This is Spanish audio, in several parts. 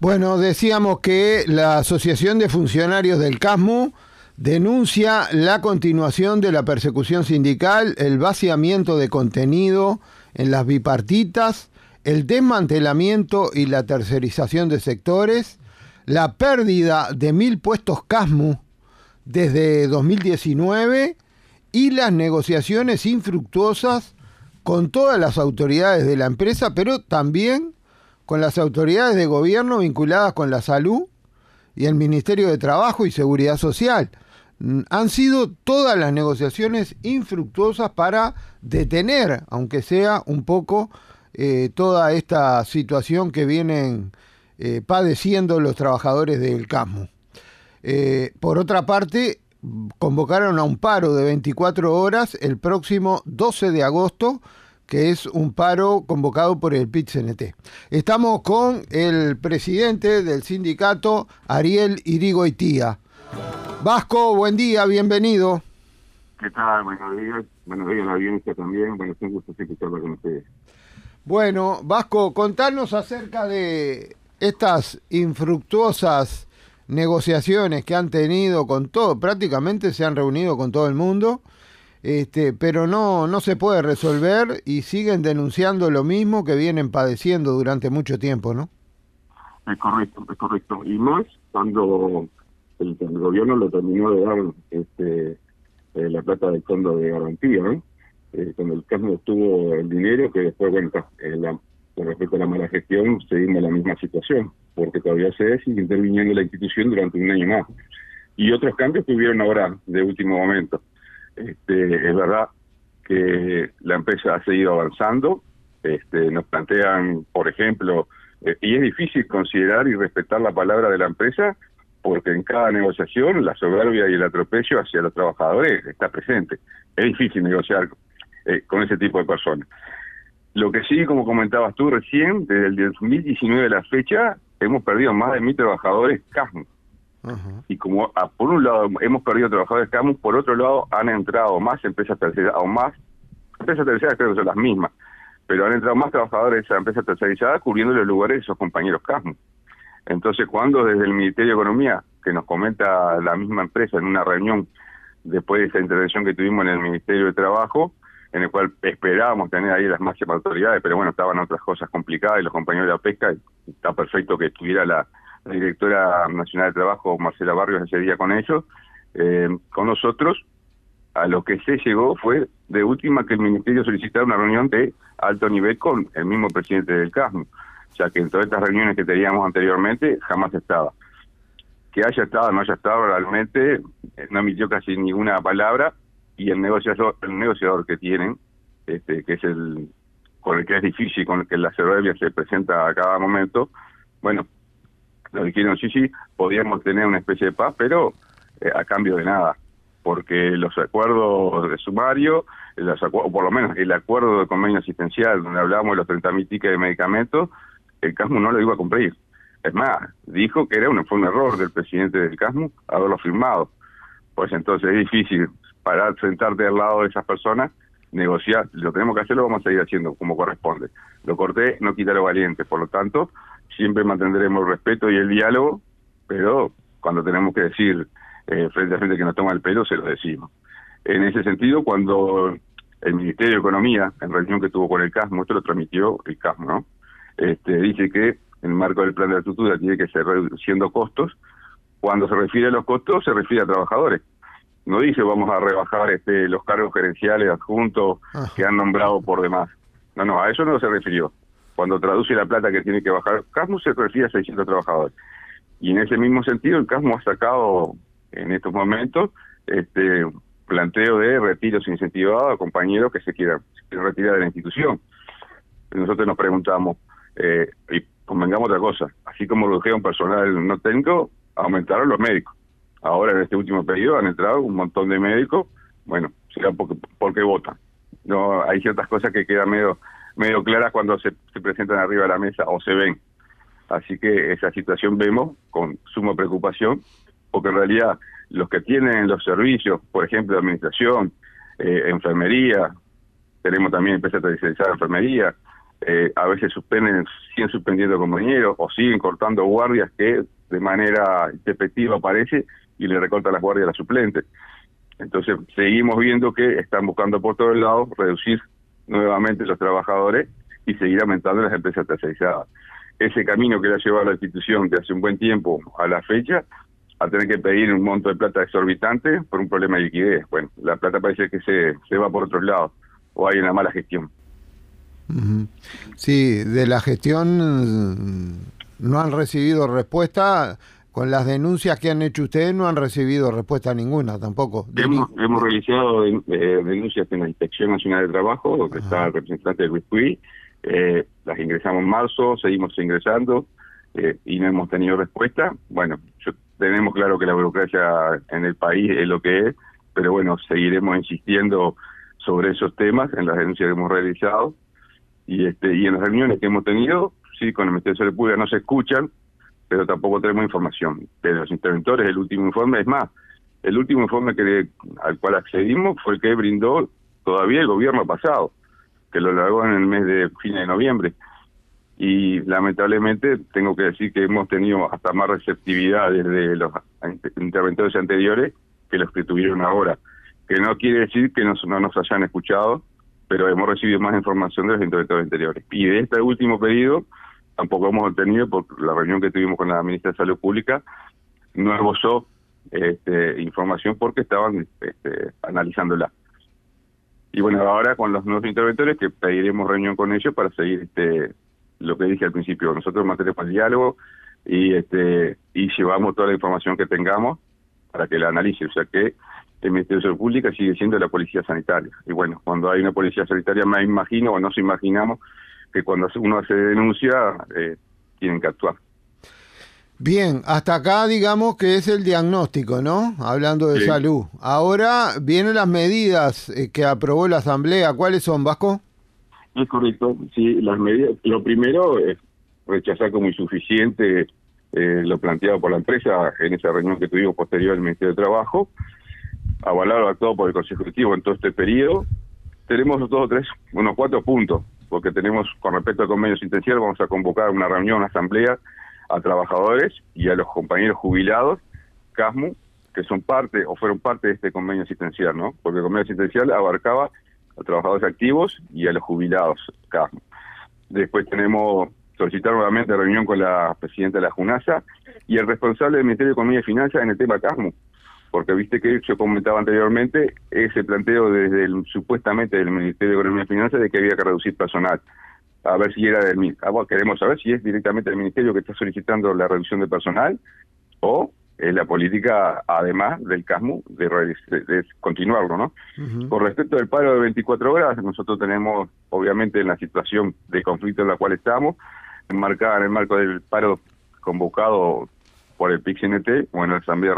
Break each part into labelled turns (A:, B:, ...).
A: Bueno, decíamos que la Asociación de Funcionarios del CASMU denuncia la continuación de la persecución sindical, el vaciamiento de contenido en las bipartitas, el desmantelamiento y la tercerización de sectores, la pérdida de mil puestos CASMU desde 2019 y las negociaciones infructuosas con todas las autoridades de la empresa, pero también con las autoridades de gobierno vinculadas con la salud y el Ministerio de Trabajo y Seguridad Social. Mm, han sido todas las negociaciones infructuosas para detener, aunque sea un poco, eh, toda esta situación que vienen eh, padeciendo los trabajadores del CASMO. Eh, por otra parte, convocaron a un paro de 24 horas el próximo 12 de agosto que es un paro convocado por el PIT-CNT. Estamos con el presidente del sindicato, Ariel Irigoitía. Vasco, buen día, bienvenido.
B: ¿Qué tal? Buenos días. Buenos días a la audiencia también. Bueno, es un gusto escucharla con ustedes.
A: Bueno, Vasco, contanos acerca de estas infructuosas negociaciones que han tenido con todo, prácticamente se han reunido con todo el mundo este, pero no, no se puede resolver y siguen denunciando lo mismo que vienen padeciendo durante mucho tiempo, ¿no?
B: Es correcto, es correcto. Y más cuando el, gobierno lo terminó de dar este, eh, la plata del fondo de garantía, ¿no? Eh, cuando el caso obtuvo el dinero, que después, bueno, eh, con respecto a la mala gestión, seguimos en la misma situación, porque todavía se sigue interviniendo la institución durante un año más. Y otros cambios que hubieron ahora, de último momento. Este, es verdad que la empresa ha seguido avanzando. Este, nos plantean, por ejemplo, eh, y es difícil considerar y respetar la palabra de la empresa porque en cada negociación la soberbia y el atropello hacia los trabajadores está presente. Es difícil negociar eh, con ese tipo de personas. Lo que sí, como comentabas tú recién, desde el 2019 de la fecha, hemos perdido más de mil trabajadores Y como ah, por un lado hemos perdido trabajadores Camus, por otro lado han entrado más empresas tercerizadas, o más, empresas tercerizadas creo que son las mismas, pero han entrado más trabajadores de esa empresa tercerizada cubriendo los lugares de esos compañeros Camus. Entonces, cuando desde el Ministerio de Economía, que nos comenta la misma empresa en una reunión después de esa intervención que tuvimos en el Ministerio de Trabajo, en el cual esperábamos tener ahí las máximas autoridades, pero bueno, estaban otras cosas complicadas y los compañeros de la pesca, está perfecto que estuviera la, directora nacional de trabajo, Marcela Barrios, ese día con ellos, eh, con nosotros, a lo que se llegó fue de última que el ministerio solicitara una reunión de alto nivel con el mismo presidente del CASM, ya que en todas estas reuniones que teníamos anteriormente jamás estaba. Que haya estado, no haya estado, realmente eh, no emitió casi ninguna palabra y el negociador, el negociador que tienen, este, que es el con el que es difícil, con el que la soberbia se presenta a cada momento, bueno, nos dijeron, sí, sí, podíamos tener una especie de paz, pero eh, a cambio de nada, porque los acuerdos de sumario, los o por lo menos el acuerdo de convenio asistencial, donde hablábamos de los 30.000 tickets de medicamentos, el CASMU no lo iba a cumplir. Es más, dijo que era un, fue un error del presidente del CASMU haberlo firmado. Pues entonces es difícil parar, sentarte al lado de esas personas, negociar. lo tenemos que hacer, lo vamos a seguir haciendo como corresponde. Lo corté, no quita lo valiente. Por lo tanto, siempre mantendremos el respeto y el diálogo, pero cuando tenemos que decir eh, frente a frente que nos toma el pelo, se lo decimos. En ese sentido, cuando el Ministerio de Economía, en reunión que tuvo con el CASMO, esto lo transmitió el CASMO, ¿no? Este, dice que en el marco del plan de estructura tiene que ser reduciendo costos. Cuando se refiere a los costos, se refiere a trabajadores. No dice vamos a rebajar este, los cargos gerenciales adjuntos ah. que han nombrado por demás. No, no, a eso no se refirió cuando traduce la plata que tiene que bajar Casmo se refiere a 600 trabajadores. Y en ese mismo sentido, el Casmo ha sacado en estos momentos este planteo de retiros incentivados a compañeros que se quieran, retirar de la institución. Nosotros nos preguntamos, eh, y convengamos otra cosa, así como lo un personal no técnico, aumentaron los médicos. Ahora en este último periodo han entrado un montón de médicos, bueno, será porque, porque votan. No, hay ciertas cosas que quedan medio medio claras cuando se, presentan arriba de la mesa o se ven. Así que esa situación vemos con suma preocupación, porque en realidad los que tienen los servicios, por ejemplo, administración, eh, enfermería, tenemos también empresas especializadas en enfermería, eh, a veces suspenden, siguen suspendiendo compañeros o siguen cortando guardias que de manera efectiva aparece y le recorta las guardias a la suplente. Entonces seguimos viendo que están buscando por todos lados reducir nuevamente los trabajadores y seguir aumentando las empresas tercerizadas. Ese camino que le ha llevado la institución de hace un buen tiempo a la fecha, a tener que pedir un monto de plata exorbitante por un problema de liquidez. Bueno, la plata parece que se, se va por otro lado o hay una mala gestión.
A: Sí, de la gestión mm, no han recibido respuesta. Con las denuncias que han hecho ustedes no han recibido respuesta ninguna tampoco.
B: Hemos, hemos realizado eh, denuncias en la Inspección Nacional de Trabajo, donde está el representante de Luis eh, las ingresamos en marzo, seguimos ingresando eh, y no hemos tenido respuesta. Bueno, yo, tenemos claro que la burocracia en el país es lo que es, pero bueno, seguiremos insistiendo sobre esos temas en las denuncias que hemos realizado y este y en las reuniones que hemos tenido, sí, con el Ministerio de Salud Pública no se escuchan, pero tampoco tenemos información de los interventores. El último informe, es más, el último informe que al cual accedimos fue el que brindó todavía el gobierno pasado, que lo largó en el mes de fin de noviembre. Y lamentablemente tengo que decir que hemos tenido hasta más receptividad desde los interventores anteriores que los que tuvieron ahora. Que no quiere decir que no nos hayan escuchado, pero hemos recibido más información de los interventores anteriores. Y de este último pedido tampoco hemos obtenido, por la reunión que tuvimos con la ministra de Salud Pública, no esbozó este, información porque estaban este, analizándola. Y bueno, ahora con los nuevos interventores que pediremos reunión con ellos para seguir este, lo que dije al principio. Nosotros mantenemos el diálogo y este y llevamos toda la información que tengamos para que la analice. O sea que el Ministerio de Salud Pública sigue siendo la policía sanitaria. Y bueno, cuando hay una policía sanitaria, me imagino o nos imaginamos que cuando uno hace denuncia, eh, tienen que actuar.
A: Bien, hasta acá digamos que es el diagnóstico, ¿no? Hablando de salud. Ahora vienen las medidas eh, que aprobó la Asamblea. ¿Cuáles son, Vasco?
B: Es correcto, sí, las medidas. Lo primero es rechazar como insuficiente eh, lo planteado por la empresa en esa reunión que tuvimos posterior al Ministerio de Trabajo avalado actuado por el Consejo Ejecutivo en todo este periodo, tenemos dos o tres, unos cuatro puntos, porque tenemos, con respecto al convenio asistencial, vamos a convocar una reunión, una asamblea a trabajadores y a los compañeros jubilados, CASMU, que son parte o fueron parte de este convenio asistencial, ¿no? Porque el convenio asistencial abarcaba a trabajadores activos y a los jubilados, CASMU. Después tenemos solicitar nuevamente reunión con la presidenta de la JUNASA y el responsable del Ministerio de Economía y Finanzas en el tema CASMU, porque viste que yo comentaba anteriormente ese planteo desde el, supuestamente del Ministerio de Economía y Finanzas de que había que reducir personal. A ver si era del ah, queremos saber si es directamente el Ministerio que está solicitando la reducción de personal o es la política, además del CASMU, de, continuarlo, ¿no? Con respecto al paro de 24 horas, nosotros tenemos, obviamente, en la situación de conflicto en la cual estamos, enmarcada en el marco del paro convocado por el PIC-CNT, bueno, la Asamblea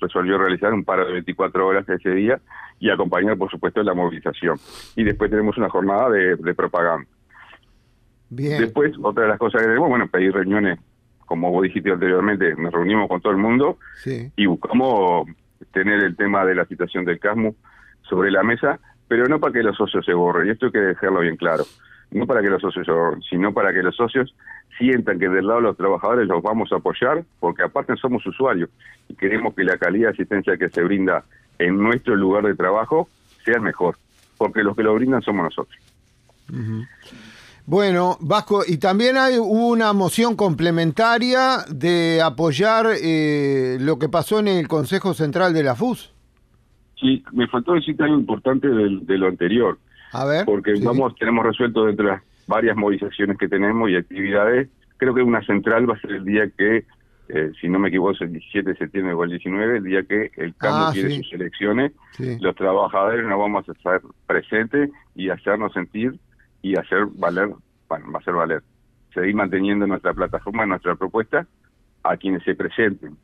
B: resolvió realizar un paro de 24 horas ese día y acompañar, por supuesto, la movilización. Y después tenemos una jornada de, propaganda. Bien. Después, otra de las cosas que tenemos, bueno, pedir reuniones, como vos dijiste anteriormente, nos reunimos con todo el mundo y buscamos tener el tema de la situación del CASMU sobre la mesa, pero no para que los socios se borren, y esto hay que dejarlo bien claro no para que los socios sino para que los socios sientan que del lado de los trabajadores los vamos a apoyar, porque aparte somos usuarios y queremos que la calidad de asistencia que se brinda en nuestro lugar de trabajo sea mejor, porque los que lo brindan somos nosotros.
A: Bueno, Vasco, y también hay una moción complementaria de apoyar eh, lo que pasó en el Consejo Central de la FUS.
B: Sí, me faltó decir algo importante de lo anterior. A ver. Porque vamos, tenemos resuelto dentro de las varias movilizaciones que tenemos y actividades. Creo que una central va a ser el día que, eh, si no me equivoco, es el 17 de septiembre o el 19, el día que el cambio ah, tiene sus elecciones. Los trabajadores nos vamos a estar presentes y hacernos sentir y hacer valer, bueno, va a hacer valer. Seguir manteniendo nuestra plataforma, nuestra propuesta a quienes se presenten.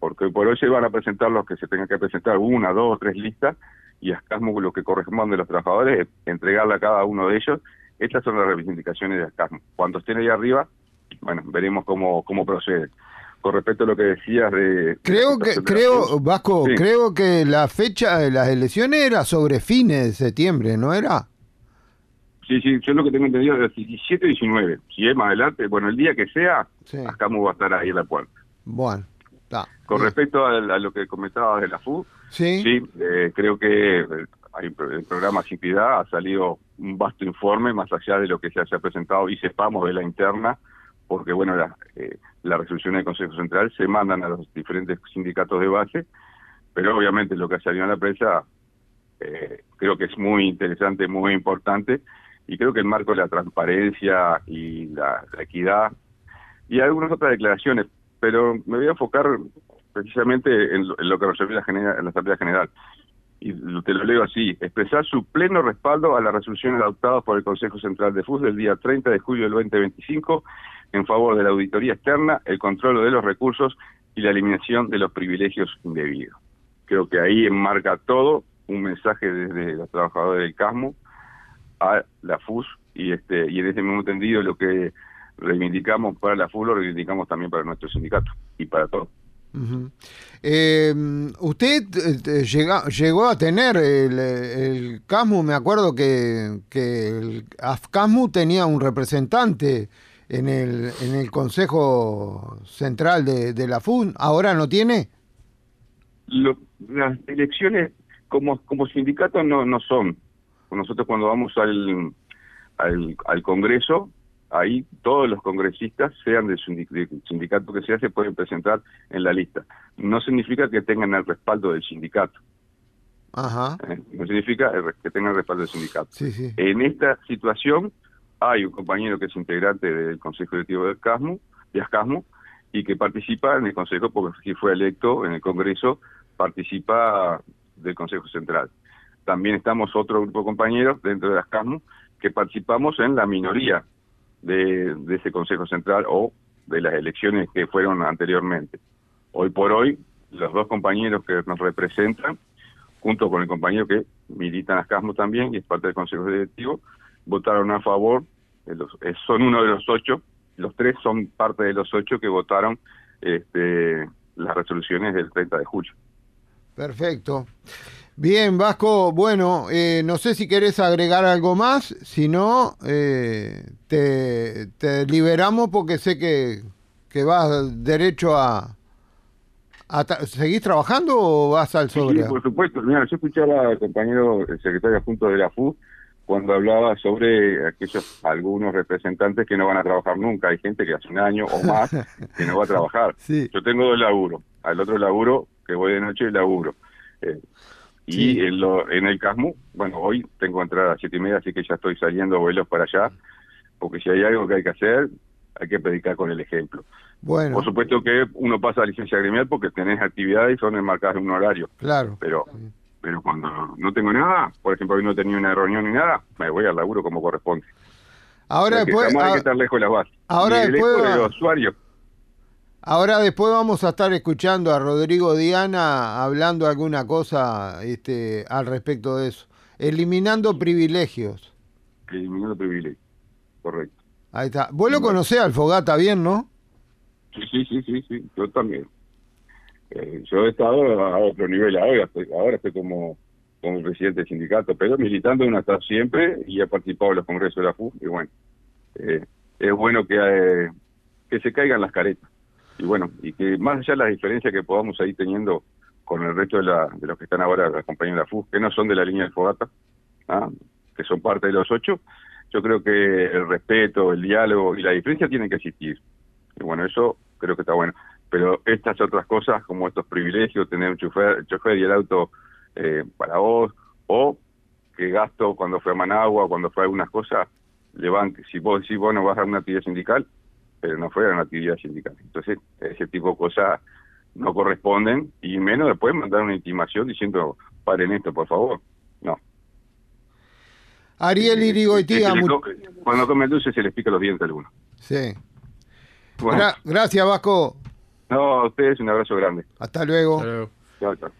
B: Porque por hoy se van a presentar los que se tengan que presentar, una, dos, tres listas, y Ascasmo lo que corresponde a los trabajadores es entregarle a cada uno de ellos. Estas son las reivindicaciones de Ascasmo. Cuando estén ahí arriba, bueno, veremos cómo, cómo procede. Con respecto a lo que decías de...
A: Creo que, creo, Vasco, creo que la fecha de las elecciones era sobre fines de septiembre, ¿no era?
B: Sí, sí, yo lo que tengo entendido es 17 y 19. Si es más adelante, bueno, el día que sea,
A: Sí.
B: Ascamu va a estar ahí en la puerta.
A: Bueno,
B: Con
A: Bien.
B: respecto a, a lo que comentabas de la FU,
A: Sí,
B: sí, eh, creo que eh, hay, el programa Sin Piedad ha salido un vasto informe, más allá de lo que se haya presentado y sepamos de la interna, porque bueno, la, eh, las resoluciones del Consejo Central se mandan a los diferentes sindicatos de base, pero obviamente lo que ha salido en la prensa eh, creo que es muy interesante, muy importante, y creo que el marco de la transparencia y la, la equidad y algunas otras declaraciones, pero me voy a enfocar precisamente en lo, en lo que resolvió la, genera- en la Asamblea General. Y te lo leo así, expresar su pleno respaldo a las resoluciones adoptadas por el Consejo Central de FUS del día 30 de julio del 2025 en favor de la auditoría externa, el control de los recursos y la eliminación de los privilegios indebidos. Creo que ahí enmarca todo un mensaje desde los trabajadores del CASMO a la FUS y este y en ese mismo entendido lo que reivindicamos para la FUS lo reivindicamos también para nuestro sindicato y para todos.
A: Ujú. Eh, usted eh, eh, llega- llegó a tener el, el CASMU, me acuerdo que, que el AFCASMU tenía un representante en el, en el Consejo Central de, de la FUN, ¿ahora no tiene?
B: Lo- las elecciones como como sindicato no no son. Nosotros cuando vamos al al, al Congreso, ahí todos los congresistas, sean del sindi- del sindicato que sea, se pueden presentar en la lista. No significa que tengan el respaldo del sindicato.
A: Ajá,
B: ¿eh? No significa que tengan el respaldo del sindicato.
A: sí, sí.
B: En esta situación hay un compañero que es integrante del Consejo Directivo del CASMU, de ASCASMU, y que participa en el Consejo, porque si fue electo en el Congreso, participa del Consejo Central. También estamos otro grupo de compañeros dentro de ASCASMU que participamos en la minoría de, ese Consejo Central o de las elecciones que fueron anteriormente. Hoy por hoy, los dos compañeros que nos representan, junto con el compañero que milita en ASCASMU también y es parte del Consejo Directivo, votaron a favor, eh, son uno de los ocho, los tres son parte de los ocho que votaron este, las resoluciones del 30 de julio.
A: Perfecto. Bien, Vasco, bueno, eh, no sé si querés agregar algo más, si no, eh, te, te liberamos porque sé que, que vas derecho a... a tra- ¿Seguís trabajando o vas al
B: Sí,
A: sobre?
B: sí, por supuesto. Mira, yo escuchaba al compañero, el secretario adjunto de la FU, cuando hablaba sobre aquellos algunos representantes que no van a trabajar nunca. Hay gente que hace un año o más que no va a trabajar.
A: Sí.
B: Yo tengo dos laburos. Al otro laburo, que voy de noche, laburo. Eh, y
A: Sí.
B: en, lo, en el CASMU, bueno, hoy tengo entrada a las siete y media, así que ya estoy saliendo vuelos para allá, porque si hay algo que hay que hacer, hay que predicar con el ejemplo.
A: Bueno,
B: Por supuesto que uno pasa a licencia gremial porque tenés actividades y son enmarcadas en un horario
A: claro.
B: pero pero cuando no tengo nada, por ejemplo, hoy no he tenido una reunión ni nada, me voy al laburo como corresponde.
A: Ahora después,
B: hay
A: a-
B: que estar lejos de las bases.
A: ahora después
B: de los usuarios.
A: Ahora después vamos a estar escuchando a Rodrigo Diana hablando alguna cosa este, al respecto de eso. Eliminando privilegios.
B: Eliminando privilegios. Correcto.
A: Ahí está. Vos lo conocés al Fogata bien, ¿no?
B: Sí, sí, sí, sí, sí, yo también. Eh, yo he estado a otro nivel ahora, estoy, ahora estoy como, como presidente del sindicato, pero militando uno está siempre y he participado en los congresos de la FU y bueno, eh, es bueno que, eh, que se caigan las caretas. Y bueno, y que más allá de las diferencias que podamos ir teniendo con el resto de, la, de los que están ahora acompañando la FU, que no son de la línea del Fogata, ¿ah? que son parte de los ocho, yo creo que el respeto, el diálogo y la diferencia tienen que existir. Y bueno, eso creo que está bueno. Pero estas otras cosas, como estos privilegios, tener un chofer, chofer y el auto eh, para vos, o que gasto cuando fue a Managua, cuando fue a algunas cosas, le van, si vos decís, vos no vas a una actividad sindical, pero no fue a una actividad sindical. Entonces, ese tipo de cosas no corresponden, y menos después mandar una intimación diciendo, paren esto, por favor. No.
A: Ariel
B: co- Cuando come dulce se les pica los dientes a algunos.
A: sí.
B: Bueno,
A: Gra- gracias, Vasco.
B: no, a ustedes un abrazo grande.
A: Hasta luego.
C: Hasta luego.
B: Chao, chao.